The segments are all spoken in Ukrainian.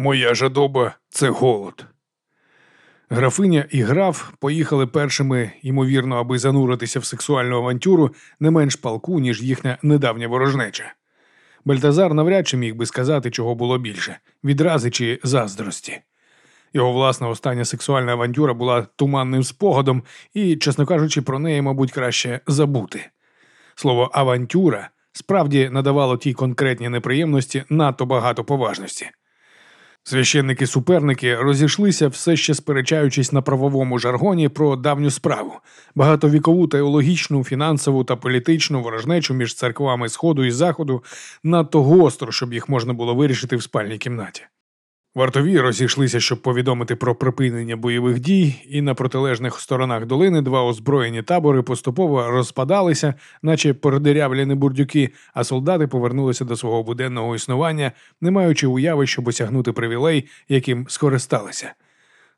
Моя жадоба це голод. Графиня і граф поїхали першими, ймовірно, аби зануритися в сексуальну авантюру не менш палку, ніж їхня недавня ворожнеча. Бальтазар навряд чи міг би сказати, чого було більше відрази чи заздрості. Його власна остання сексуальна авантюра була туманним спогадом, і, чесно кажучи, про неї, мабуть, краще забути. Слово авантюра справді надавало тій конкретній неприємності надто багато поважності. Священники-суперники розійшлися, все ще сперечаючись на правовому жаргоні про давню справу, багатовікову теологічну, фінансову та політичну ворожнечу між церквами Сходу і Заходу надто гостро, щоб їх можна було вирішити в спальній кімнаті. Вартові розійшлися, щоб повідомити про припинення бойових дій, і на протилежних сторонах долини два озброєні табори поступово розпадалися, наче передирявлені бурдюки, а солдати повернулися до свого буденного існування, не маючи уяви, щоб осягнути привілей, яким скористалися.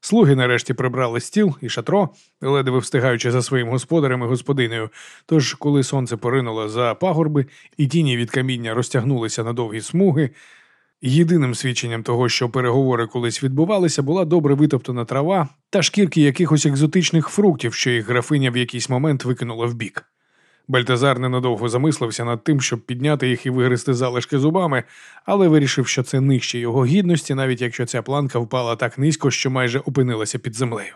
Слуги нарешті прибрали стіл і шатро, ледве встигаючи за своїм господарем і господинею. Тож, коли сонце поринуло за пагорби, і тіні від каміння розтягнулися на довгі смуги, Єдиним свідченням того, що переговори колись відбувалися, була добре витоптана трава та шкірки якихось екзотичних фруктів, що їх графиня в якийсь момент викинула вбік. Бальтазар ненадовго замислився над тим, щоб підняти їх і вигризти залишки зубами, але вирішив, що це нижче його гідності, навіть якщо ця планка впала так низько, що майже опинилася під землею.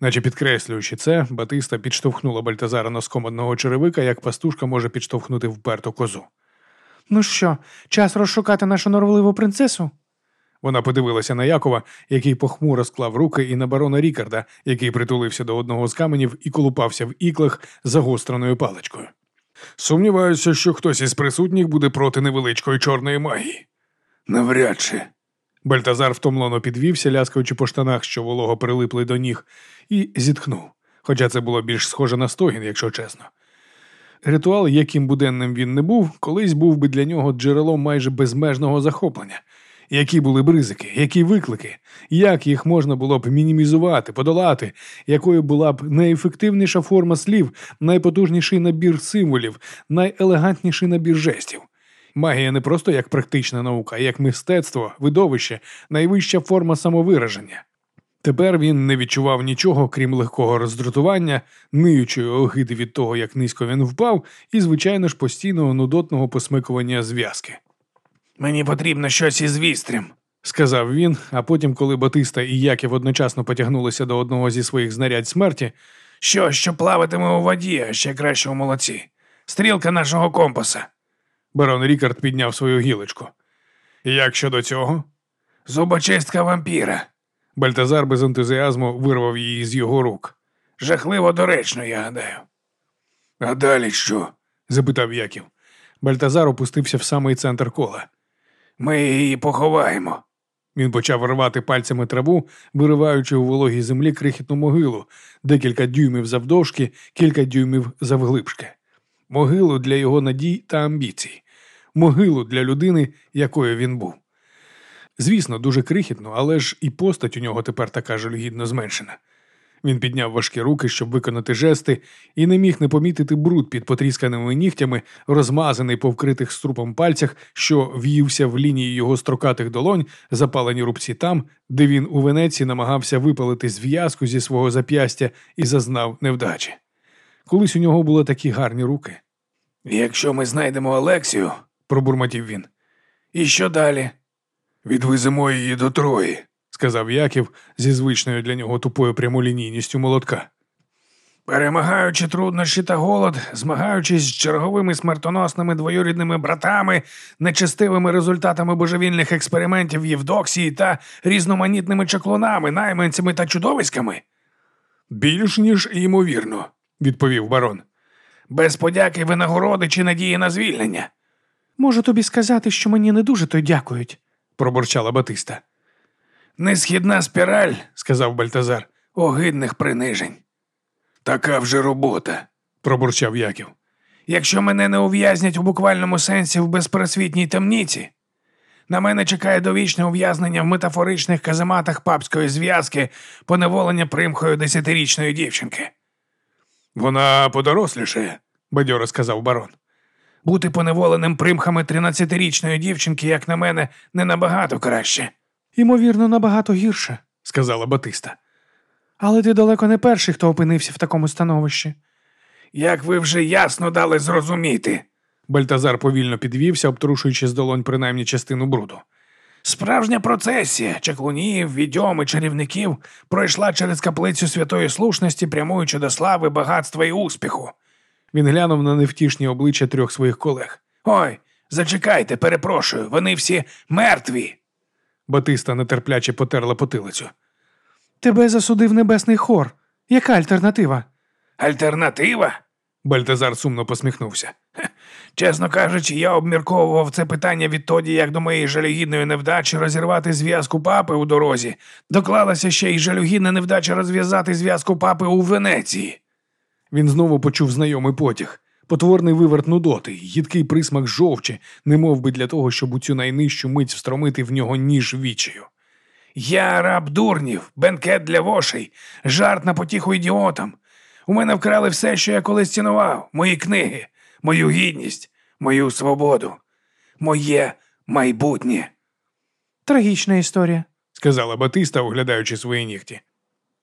Наче підкреслюючи це, Батиста підштовхнула Бальтазара носком одного черевика, як пастушка може підштовхнути вперту козу. Ну що, час розшукати нашу норвливу принцесу? Вона подивилася на Якова, який похмуро склав руки, і на барона Рікарда, який притулився до одного з каменів і колупався в іклах загостреною паличкою. Сумніваюся, що хтось із присутніх буде проти невеличкої чорної магії. Навряд чи. Бальтазар втомлено підвівся, ляскаючи по штанах, що волого прилипли до ніг, і зітхнув. Хоча це було більш схоже на стогін, якщо чесно. Ритуал, яким буденним він не був, колись був би для нього джерелом майже безмежного захоплення. Які були б ризики, які виклики, як їх можна було б мінімізувати, подолати, якою була б найефективніша форма слів, найпотужніший набір символів, найелегантніший набір жестів. Магія не просто як практична наука, а як мистецтво, видовище, найвища форма самовираження. Тепер він не відчував нічого, крім легкого роздратування, ниючої огиди від того, як низько він впав, і, звичайно ж, постійного нудотного посмикування зв'язки. Мені потрібно щось із вістрям, сказав він, а потім, коли Батиста і Яків одночасно потягнулися до одного зі своїх знарядь смерті, що, що плаватиме у воді, а ще краще у молоці. Стрілка нашого компаса. Барон Рікард підняв свою гілочку. Як щодо цього? Зубочистка вампіра. Бальтазар без ентузіазму вирвав її з його рук. Жахливо доречно, я гадаю. А далі що? запитав Яків. Бальтазар опустився в самий центр кола. Ми її поховаємо. Він почав рвати пальцями траву, вириваючи у вологій землі крихітну могилу, декілька дюймів завдовжки, кілька дюймів завглибшки. Могилу для його надій та амбіцій, могилу для людини, якою він був. Звісно, дуже крихітно, але ж і постать у нього тепер така жалюгідно зменшена. Він підняв важкі руки, щоб виконати жести, і не міг не помітити бруд під потрісканими нігтями, розмазаний по вкритих струпом пальцях, що в'ївся в лінії його строкатих долонь, запалені рубці там, де він у Венеції намагався випалити зв'язку зі свого зап'ястя і зазнав невдачі. Колись у нього були такі гарні руки. Якщо ми знайдемо Алексію, пробурмотів він. І що далі? Відвеземо її до Трої, сказав Яків зі звичною для нього тупою прямолінійністю молотка. Перемагаючи труднощі та голод, змагаючись з черговими смертоносними двоюрідними братами, нечестивими результатами божевільних експериментів Євдоксії та різноманітними чаклунами, найманцями та чудовиськами? Більш ніж ймовірно, відповів барон. Без подяки винагороди чи надії на звільнення. Можу тобі сказати, що мені не дуже то дякують пробурчала Батиста. Несхідна спіраль, сказав Бальтазар, огидних принижень. Така вже робота, пробурчав Яків. Якщо мене не ув'язнять у буквальному сенсі в безпросвітній темніці, на мене чекає довічне ув'язнення в метафоричних казематах папської зв'язки, поневолення примхою десятирічної дівчинки. Вона подорослішає, бадьоро сказав барон. Бути поневоленим примхами тринадцятирічної дівчинки, як на мене, не набагато краще. Ймовірно, набагато гірше, сказала Батиста. але ти далеко не перший, хто опинився в такому становищі. Як ви вже ясно дали зрозуміти, Бальтазар повільно підвівся, обтрушуючи з долонь принаймні частину бруду. справжня процесія чаклунів, відьом і чарівників пройшла через каплицю святої слушності, прямуючи до слави, багатства і успіху. Він глянув на невтішні обличчя трьох своїх колег. Ой, зачекайте, перепрошую, вони всі мертві. Батиста нетерпляче потерла потилицю. Тебе засудив небесний хор. Яка альтернатива? Альтернатива? Бальтазар сумно посміхнувся. Чесно кажучи, я обмірковував це питання відтоді, як до моєї жалюгідної невдачі розірвати зв'язку папи у дорозі. Доклалася ще й жалюгідна невдача розв'язати зв'язку папи у Венеції. Він знову почув знайомий потяг. Потворний виверт нудоти, їдкий присмак жовчі, немов би для того, щоб у цю найнижчу мить встромити в нього ніж вічею. Я раб дурнів, бенкет для вошей, жарт на потіху ідіотам. У мене вкрали все, що я колись цінував, мої книги, мою гідність, мою свободу, моє майбутнє. Трагічна історія. сказала Батиста, оглядаючи свої нігті.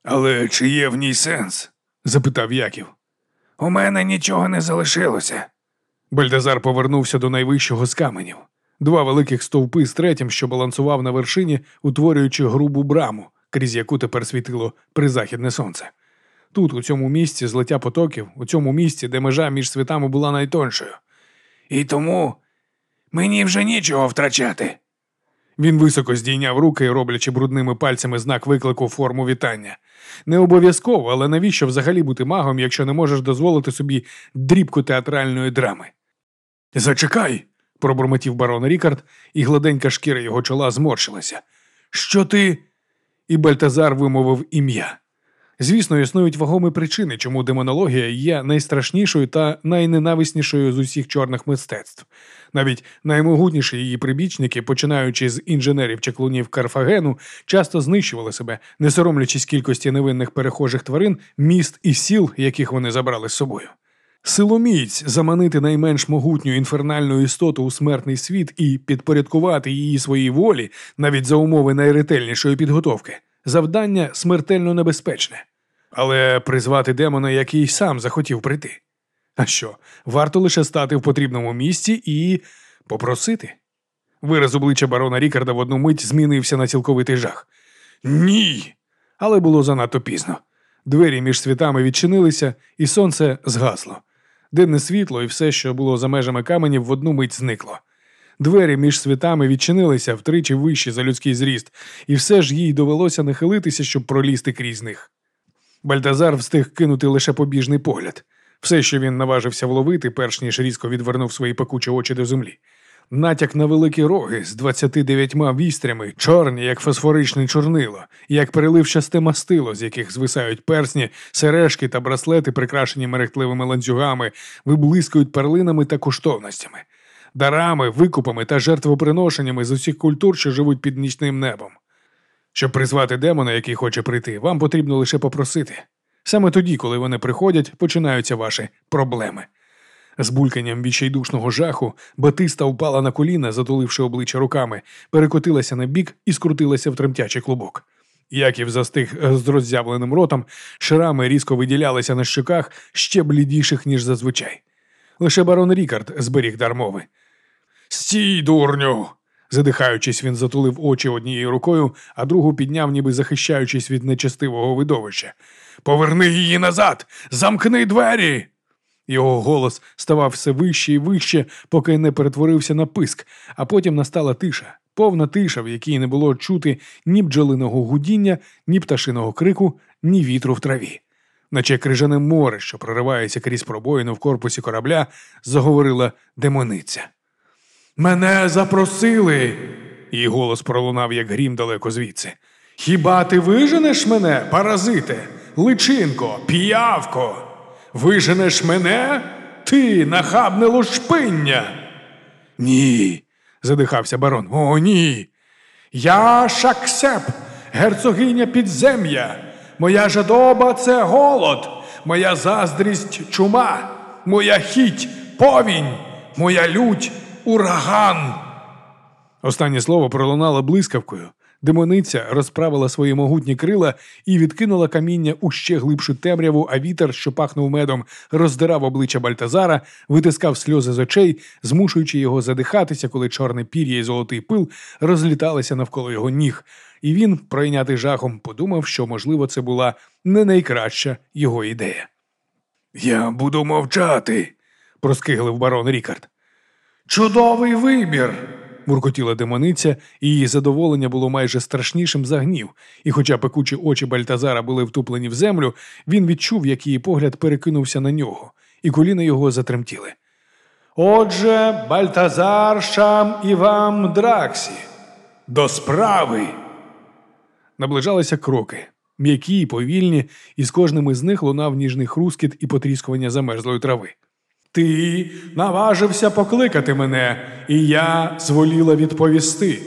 Але чи є в ній сенс? Запитав Яків. У мене нічого не залишилося. Бальдазар повернувся до найвищого з каменів. Два великих стовпи з третім, що балансував на вершині, утворюючи грубу браму, крізь яку тепер світило призахідне сонце. Тут, у цьому місці злиття потоків, у цьому місці, де межа між світами була найтоншою. І тому мені вже нічого втрачати. Він високо здійняв руки, роблячи брудними пальцями знак виклику форму вітання. Не обов'язково, але навіщо взагалі бути магом, якщо не можеш дозволити собі дрібку театральної драми? Зачекай, пробурмотів барон Рікард, і гладенька шкіра його чола зморщилася. Що ти? І Бальтазар вимовив ім'я. Звісно, існують вагомі причини, чому демонологія є найстрашнішою та найненависнішою з усіх чорних мистецтв. Навіть наймогутніші її прибічники, починаючи з інженерів чаклунів Карфагену, часто знищували себе, не соромлячись кількості невинних перехожих тварин, міст і сіл, яких вони забрали з собою. Силоміць заманити найменш могутню інфернальну істоту у смертний світ і підпорядкувати її своїй волі, навіть за умови найретельнішої підготовки, завдання смертельно небезпечне. Але призвати демона, який сам захотів прийти. А що, варто лише стати в потрібному місці і попросити? Вираз обличчя барона Рікарда в одну мить змінився на цілковитий жах. Ні. Але було занадто пізно. Двері між світами відчинилися, і сонце згасло. Денне світло і все, що було за межами каменів, в одну мить зникло. Двері між світами відчинилися втричі вищі за людський зріст, і все ж їй довелося нахилитися, щоб пролізти крізь них. Бальтазар встиг кинути лише побіжний погляд. Все, що він наважився вловити, перш ніж різко відвернув свої пекучі очі до землі. Натяк на великі роги з 29 вістрями, чорні, як фосфоричне чорнило, як переливчасте мастило, з яких звисають персні, сережки та браслети, прикрашені мерехтливими ланцюгами, виблискують перлинами та коштовностями, дарами, викупами та жертвоприношеннями з усіх культур, що живуть під нічним небом. Щоб призвати демона, який хоче прийти, вам потрібно лише попросити. Саме тоді, коли вони приходять, починаються ваші проблеми. З бульканням відчайдушного жаху Батиста впала на коліна, затуливши обличчя руками, перекотилася на бік і скрутилася в тремтячий клубок. Яків застиг з роззявленим ротом, шрами різко виділялися на щоках ще блідіших, ніж зазвичай. Лише барон Рікард зберіг дар мови. Стій, дурню! Задихаючись, він затулив очі однією рукою, а другу підняв, ніби захищаючись від нечестивого видовища. Поверни її назад! Замкни двері! Його голос ставав все вище і вище, поки не перетворився на писк, а потім настала тиша, повна тиша, в якій не було чути ні бджолиного гудіння, ні пташиного крику, ні вітру в траві. Наче крижане море, що проривається крізь пробоїну в корпусі корабля, заговорила демониця. Мене запросили. Її голос пролунав, як грім далеко звідси. Хіба ти виженеш мене, паразите, личинко, піявко? Виженеш мене? Ти нахабне лушпиння. Ні, задихався барон. О, ні. Я Шаксеп, герцогиня підзем'я. Моя жадоба це голод, моя заздрість чума, моя хіть повінь, моя лють ураган. Останнє слово пролунало блискавкою. Демониця розправила свої могутні крила і відкинула каміння у ще глибшу темряву, а вітер, що пахнув медом, роздирав обличчя Бальтазара, витискав сльози з очей, змушуючи його задихатися, коли чорне пір'я і золотий пил розліталися навколо його ніг. І він, пройнятий жахом, подумав, що, можливо, це була не найкраща його ідея. Я буду мовчати. проскиглив барон Рікард. Чудовий вибір. Муркотіла демониця, і її задоволення було майже страшнішим за гнів, і хоча пекучі очі Бальтазара були втуплені в землю, він відчув, як її погляд перекинувся на нього, і коліна його затремтіли. Отже, Бальтазар, Шам і вам Драксі. До справи. Наближалися кроки, м'які й повільні, і з кожним із них лунав ніжний хрускіт і потріскування замерзлої трави. Ти наважився покликати мене, і я зволіла відповісти.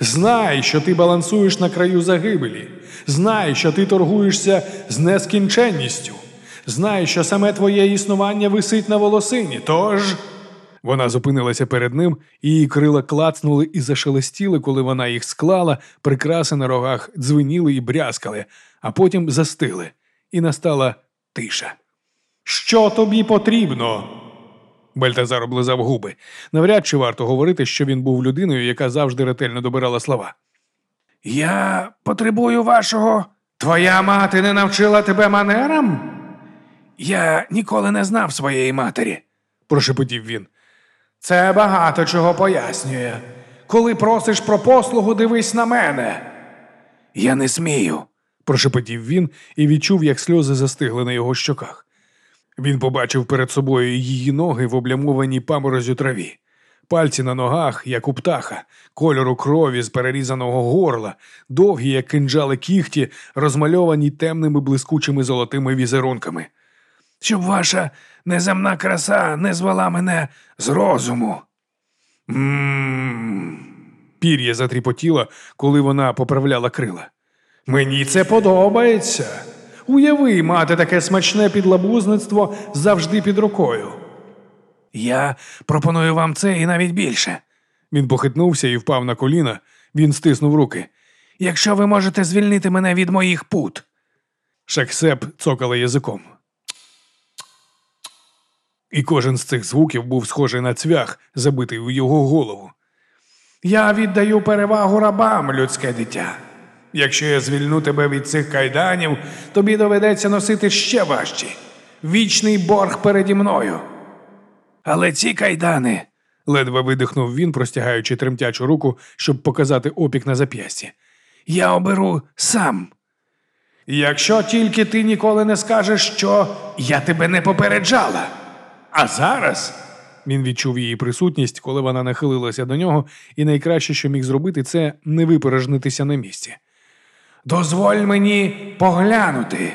Знай, що ти балансуєш на краю загибелі. Знай, що ти торгуєшся з нескінченністю. Знай, що саме твоє існування висить на волосині. Тож. Вона зупинилася перед ним, її крила клацнули і зашелестіли, коли вона їх склала, прикраси на рогах дзвеніли і брязкали, а потім застигли, і настала тиша. Що тобі потрібно? Бальтазар облизав губи. Навряд чи варто говорити, що він був людиною, яка завжди ретельно добирала слова. Я потребую вашого. Твоя мати не навчила тебе манерам? Я ніколи не знав своєї матері. прошепотів він. Це багато чого пояснює. Коли просиш про послугу, дивись на мене. Я не смію. прошепотів він і відчув, як сльози застигли на його щоках. Він побачив перед собою її ноги в облямованій паморозю траві, пальці на ногах, як у птаха, кольору крові з перерізаного горла, довгі, як кинджали кіхті, розмальовані темними блискучими золотими візерунками. Щоб ваша неземна краса не звела мене з розуму. Пір'я затріпотіло, коли вона поправляла крила. Мені це подобається. Уяви, мати таке смачне підлабузництво завжди під рукою. Я пропоную вам це і навіть більше. Він похитнувся і впав на коліна. Він стиснув руки. Якщо ви можете звільнити мене від моїх пут. Шаксеп цокала язиком. І кожен з цих звуків був схожий на цвях, забитий у його голову. Я віддаю перевагу рабам, людське дитя. Якщо я звільну тебе від цих кайданів, тобі доведеться носити ще важчі. Вічний борг переді мною. Але ці кайдани. ледве видихнув він, простягаючи тремтячу руку, щоб показати опік на зап'ясті. Я оберу сам. Якщо тільки ти ніколи не скажеш, що я тебе не попереджала. А зараз Він відчув її присутність, коли вона нахилилася до нього, і найкраще, що міг зробити, це не випорожнитися на місці. Дозволь мені поглянути.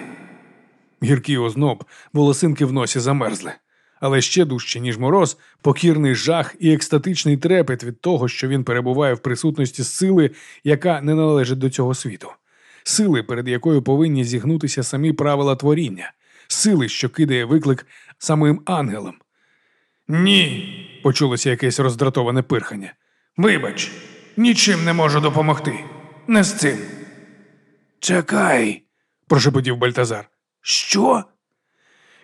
Гіркий озноб, волосинки в носі замерзли. Але ще дужче, ніж мороз, покірний жах і екстатичний трепет від того, що він перебуває в присутності сили, яка не належить до цього світу, сили, перед якою повинні зігнутися самі правила творіння, сили, що кидає виклик самим ангелам. Ні, Почулося якесь роздратоване пирхання. вибач, нічим не можу допомогти. Не з цим. Чекай. прошепотів Бальтазар. Що?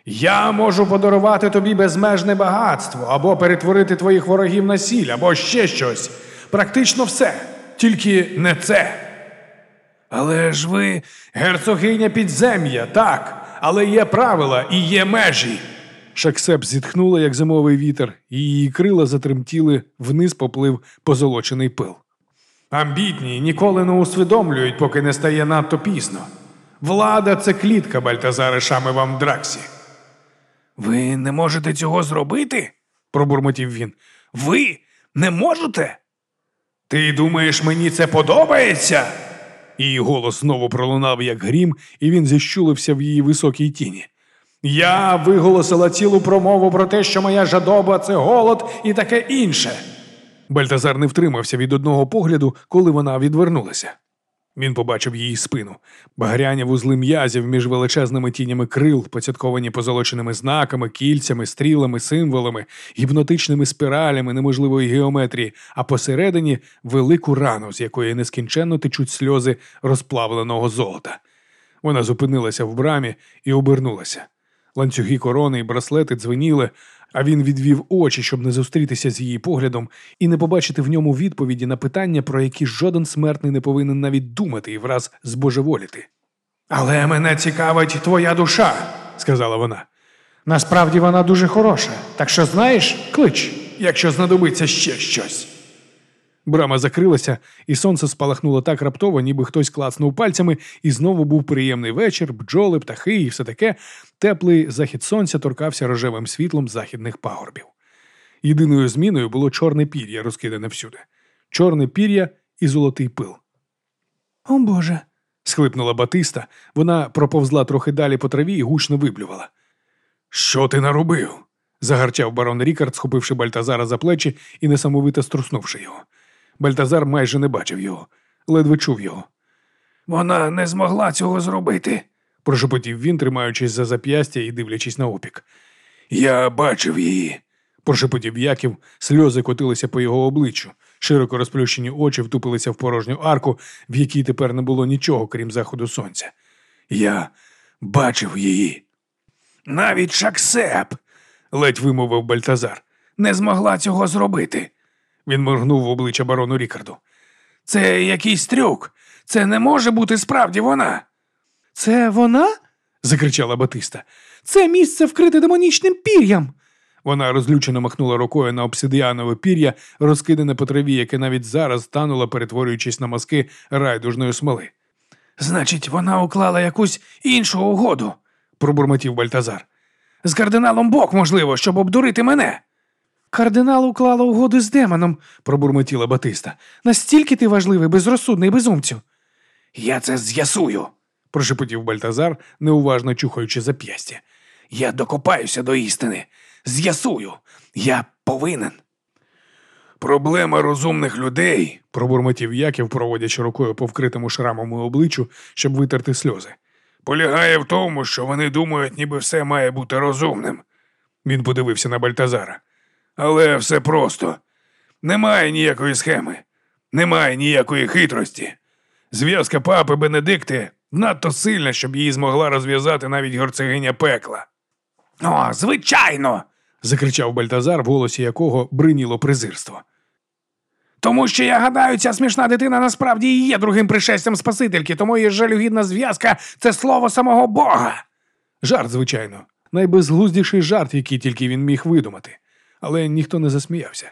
Я можу подарувати тобі безмежне багатство, або перетворити твоїх ворогів на сіль, або ще щось. Практично все. Тільки не це. Але ж ви. Герцогиня підзем'я, так, але є правила і є межі. Шаксеп зітхнула, як зимовий вітер, і її крила затремтіли, вниз поплив позолочений пил. Амбітні ніколи не усвідомлюють, поки не стає надто пізно. Влада це клітка, Бальтазаре Шами вам Драксі. Ви не можете цього зробити? пробурмотів він. Ви не можете? Ти думаєш, мені це подобається? Її голос знову пролунав, як грім, і він зіщулився в її високій тіні. Я виголосила цілу промову про те, що моя жадоба це голод і таке інше. Бальтазар не втримався від одного погляду, коли вона відвернулася. Він побачив її спину, багряні вузли м'язів між величезними тінями крил, поцятковані позолоченими знаками, кільцями, стрілами, символами, гіпнотичними спиралями неможливої геометрії, а посередині велику рану, з якої нескінченно течуть сльози розплавленого золота. Вона зупинилася в брамі і обернулася. Ланцюги корони і браслети дзвеніли, а він відвів очі, щоб не зустрітися з її поглядом і не побачити в ньому відповіді на питання, про які жоден смертний не повинен навіть думати і враз збожеволіти. Але мене цікавить твоя душа, Сказала вона. Насправді вона дуже хороша. Так що знаєш, клич, якщо знадобиться ще щось. Брама закрилася, і сонце спалахнуло так раптово, ніби хтось клацнув пальцями, і знову був приємний вечір, бджоли, птахи і все таке. Теплий захід сонця торкався рожевим світлом західних пагорбів. Єдиною зміною було чорне пір'я, розкидане всюди. Чорне пір'я і золотий пил. О Боже. схлипнула Батиста. Вона проповзла трохи далі по траві і гучно виблювала. Що ти наробив? загарчав барон Рікард, схопивши Бальтазара за плечі і несамовито струснувши його. Бальтазар майже не бачив його, ледве чув його. Вона не змогла цього зробити. Прошепотів він, тримаючись за зап'ястя і дивлячись на опік. Я бачив її. Прошепотів Яків, сльози котилися по його обличчю. Широко розплющені очі втупилися в порожню арку, в якій тепер не було нічого, крім заходу сонця. Я бачив її. Навіть Шаксеп ледь вимовив Бальтазар. не змогла цього зробити. Він моргнув в обличчя барону Рікарду. Це якийсь трюк. Це не може бути справді вона. Це вона? закричала Батиста. Це місце вкрите демонічним пір'ям. Вона розлючено махнула рукою на обсидіанове пір'я, розкидане по траві, яке навіть зараз тануло, перетворюючись на маски райдужної смоли. Значить, вона уклала якусь іншу угоду. Пробурмотів Бальтазар. З кардиналом Бок, можливо, щоб обдурити мене. Кардинал уклала угоду з демоном, Пробурмотіла Батиста. настільки ти важливий, безрозсудний безумцю. Я це з'ясую. Прошепотів Бальтазар, неуважно чухаючи зап'ястя. Я докопаюся до істини. З'ясую. Я повинен. Проблема розумних людей. Пробурмотів Яків, проводячи рукою по вкритому шрамами обличчю, щоб витерти сльози. Полягає в тому, що вони думають, ніби все має бути розумним. Він подивився на Бальтазара. Але все просто. Немає ніякої схеми, немає ніякої хитрості. Зв'язка папи Бенедикти надто сильна, щоб її змогла розв'язати навіть горцегиня пекла. О, звичайно. закричав Бальтазар, в голосі якого бриніло презирство. Тому що я гадаю, ця смішна дитина насправді і є другим пришестям Спасительки, тому її жалюгідна зв'язка це слово самого Бога. Жарт, звичайно, найбезглуздіший жарт, який тільки він міг видумати. Але ніхто не засміявся.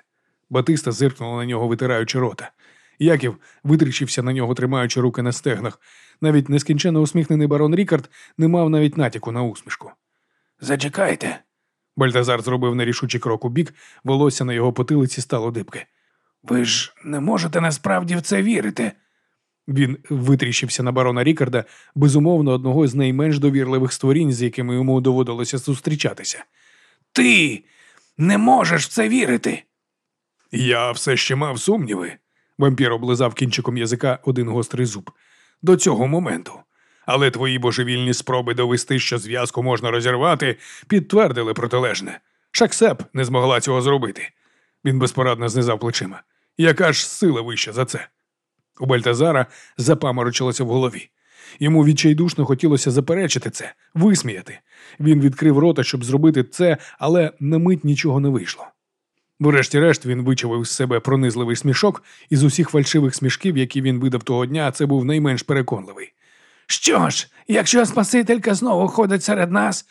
Батиста зиркнула на нього, витираючи рота. Яків витріщився на нього, тримаючи руки на стегнах. Навіть нескінченно усміхнений барон Рікард не мав навіть натяку на усмішку. Зачекайте. Бальтазар зробив нерішучий крок у бік, волосся на його потилиці стало дибки. Ви ж не можете насправді в це вірити. Він витріщився на барона Рікарда, безумовно, одного з найменш довірливих створінь, з якими йому доводилося зустрічатися. Ти не можеш в це вірити. Я все ще мав сумніви. Вампір облизав кінчиком язика один гострий зуб. До цього моменту. Але твої божевільні спроби довести, що зв'язку можна розірвати, підтвердили протилежне. Шаксеп не змогла цього зробити. Він безпорадно знизав плечима. Яка ж сила вища за це? У Бальтазара запаморочилося в голові. Йому відчайдушно хотілося заперечити це, висміяти. Він відкрив рота, щоб зробити це, але на мить нічого не вийшло. Врешті-решт він вичавив з себе пронизливий смішок, і з усіх фальшивих смішків, які він видав того дня, це був найменш переконливий. Що ж, якщо Спасителька знову ходить серед нас,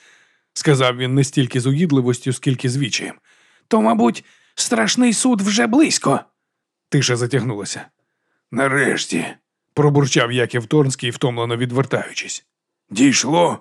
Сказав він не стільки з угідливостю, скільки з вічаєм. то, мабуть, страшний суд вже близько. Тиша затягнулася. Нарешті. Пробурчав Яків Торнський, втомлено відвертаючись. Дійшло.